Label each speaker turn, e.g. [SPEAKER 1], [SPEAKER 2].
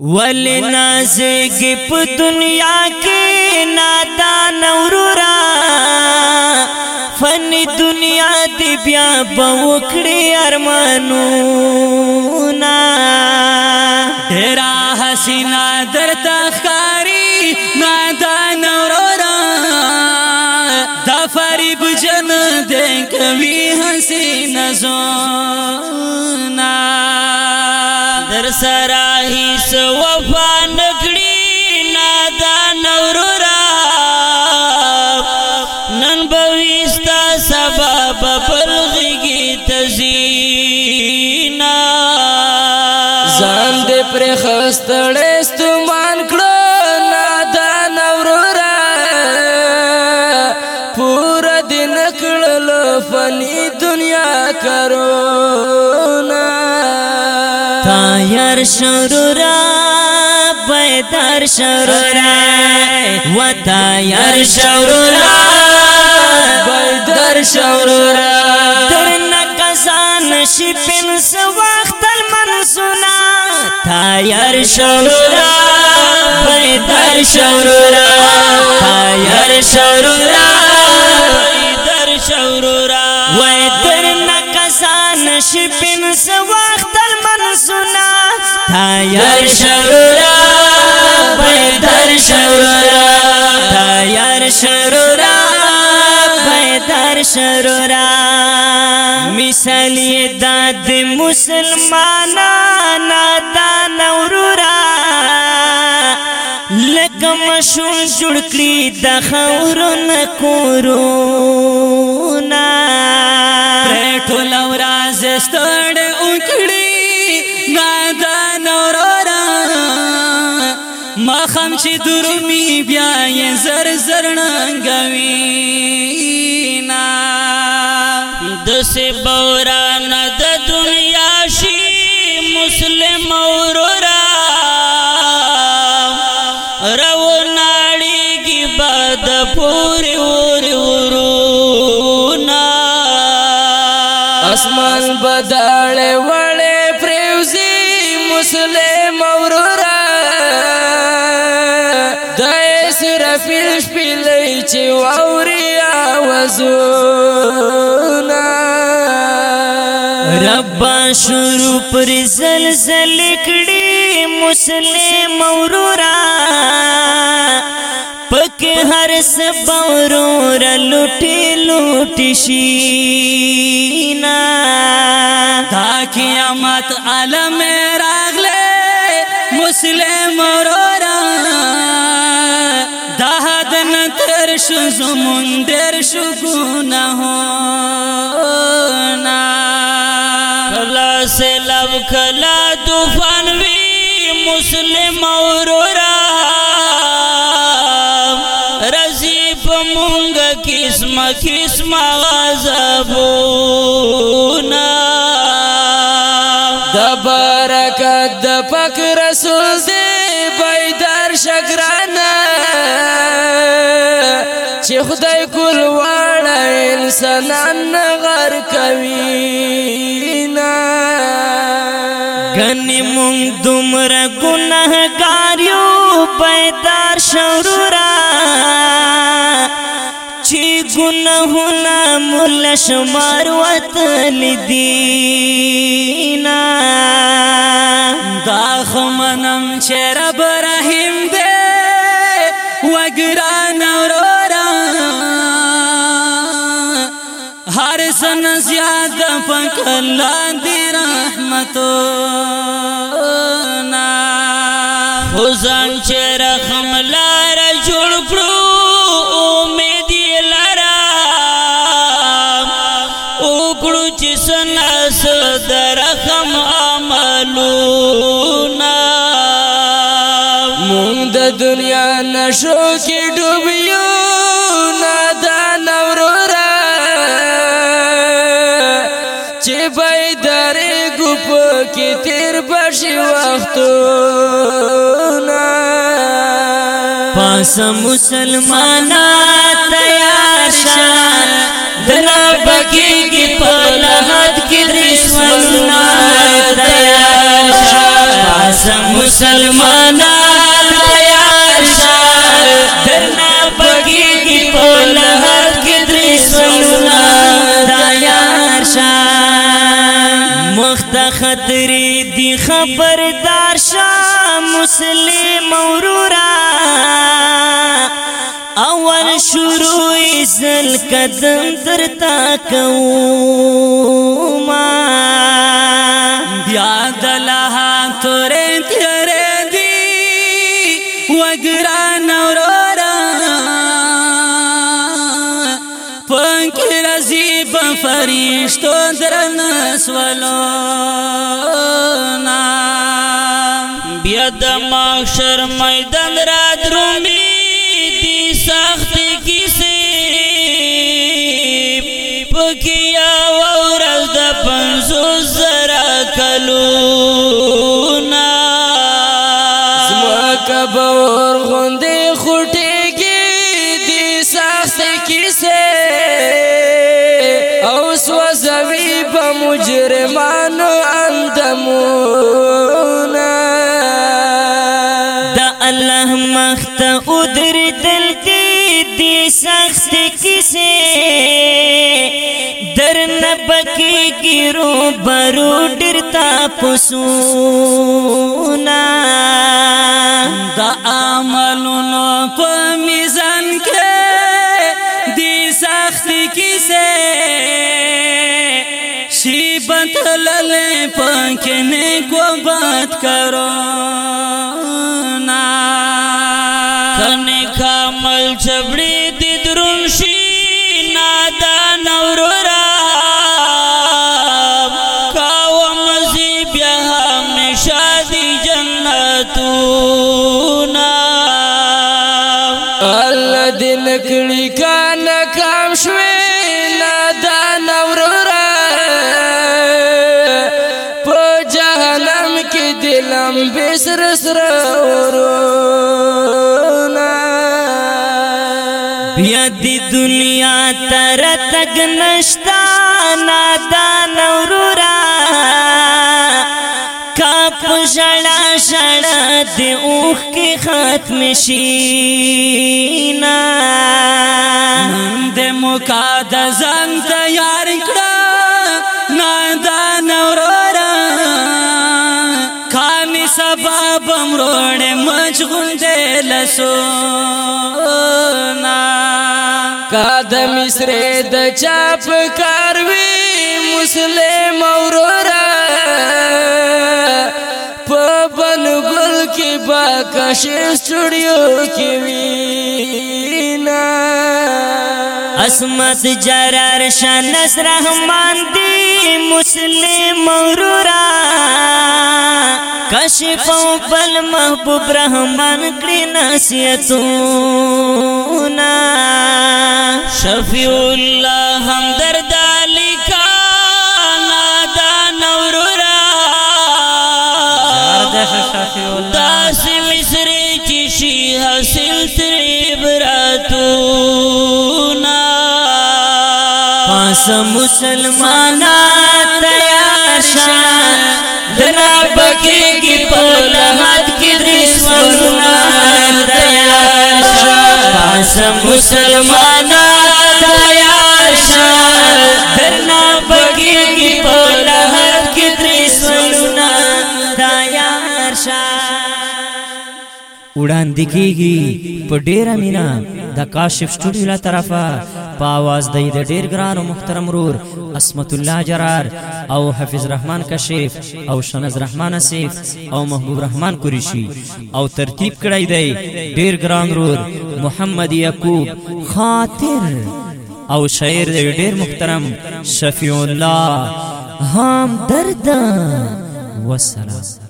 [SPEAKER 1] ولی نازگی پا دنیا کی نادان ورورا فن دنیا دی بیا باوکڑی ارمانونا تیرا حسینا در تخکاری نادان ورورا دا فریب جن دیکوی حسین زونا در سرا الله سو وفا نکړي نادا نورا نن بويستا سبب بلغي تزينا ځان دې پر خستړې ستمان کړو نادا نورا پور دین کړل فني دنیا کرو تایر شرورا بیدار شرورا و تایر شرورا بیدار شرورا در نقصان شی پنس وقت المنسونا تایر شرورا بیدار شرورا تایر شرورا بیدار شرورا تیار شرورا بیدر شرورا تیار شرورا بیدر شرورا مثالی داد مسلمانانا دان اورورا لکه مشون جوړ کړی د خاورن کورونا پټول راز ستړ اونکړي ماخم چې درومي بیا یې زر زر ننګوي نا د سه بوران د دنیا شي مسلم اورورا رو ناړي کی بد پوری ور ورونا اسمان بداړې وړې پروزي مسلم اورورا سپیل شپیلی چی ووری آوازونا ربا شروع پر زلزل کڑی مسلم ورورا پک هر سبورور لوٹی لوٹی شینا دا قیامت علم راغلے مسلم ورورا شو زمون ډېر شو ګناهونه خلاص لب کلا طوفان وی مسلم اورورا رزی په مونږ کیسه کیسه غضبو چې خدای کول واړه انسانان غر کوي نا غني مونږ دومره ګناهګاریو پیدار شورا چې ګناهونه مل شمار وتل دینا دا خمنم چې رب رحیم دې وګران اورو حسن زیاد پکلان دی رحمتنا حسن چې رحم لار جوړ کړو امید لرا او کړو چې سن اس درخم عملو پښتون پاس مسلمان تیار شان دنا بګي کې په لحد کې دشمن تیار شان پاس مسلمان تیار شان دنا بګي کې په لحد کې دشمن تیار شان مخت خطرې دی خبردار مورورا اول شروع زل قدم درتا کوما بیا دلها تورې تیرې دی وګرا نورورا پنګ رزي په درنس ولونا دنیا د محشر میدان را درومي دي سخت کیسه پکیا ورځ د پنځو زرا کلو دا الله مخت ادر دل دی دی سخت کسے در نبکی کی رو برو ڈرتا پسونا دا آملونو پمیزن کے دی سخت کسے شیبت للے پاکنے کو بات کرو سر سر ورونا بیا دی دنیا تر تک نشتا نادان ورورا کاپ شڑا شڑا دی اوخ کی ختم شینا نن دے مکا دا زن تیار کڑا سبا بمروړ مشغول دې لسونا کاد مصر د چاپ کاروي مسلم اورورا په بن ګل کې با کش سټډیو کې وینا اسمت جرار شان نصر رحمان دی مسلم اورورا کش محبوب رحمان مرہم کنسون سفی اللہ ہم در دلکا مادا نور داس مصری کسی ہسی برت ناس مسلمان تیا دنا بکی کی پلحات کی دریس مرونا دیا شا پاسم مسلمانا دیا شا دنا بکی کی پلحات کی دریس مرونا دیا شا وړاندې کیږي په ډیره مینا د کاشف سټوډیو لا طرفه پاواز دی د ډیر ګران او محترم رور اسمت الله جرار او حفیظ رحمان کشیف او شنز رحمان اسیف او محبوب رحمان قریشی او ترتیب کړی دی ډیر ګران رور محمد یعقوب خاطر او شاعر دی ډیر محترم شفیع الله هم درد وسلام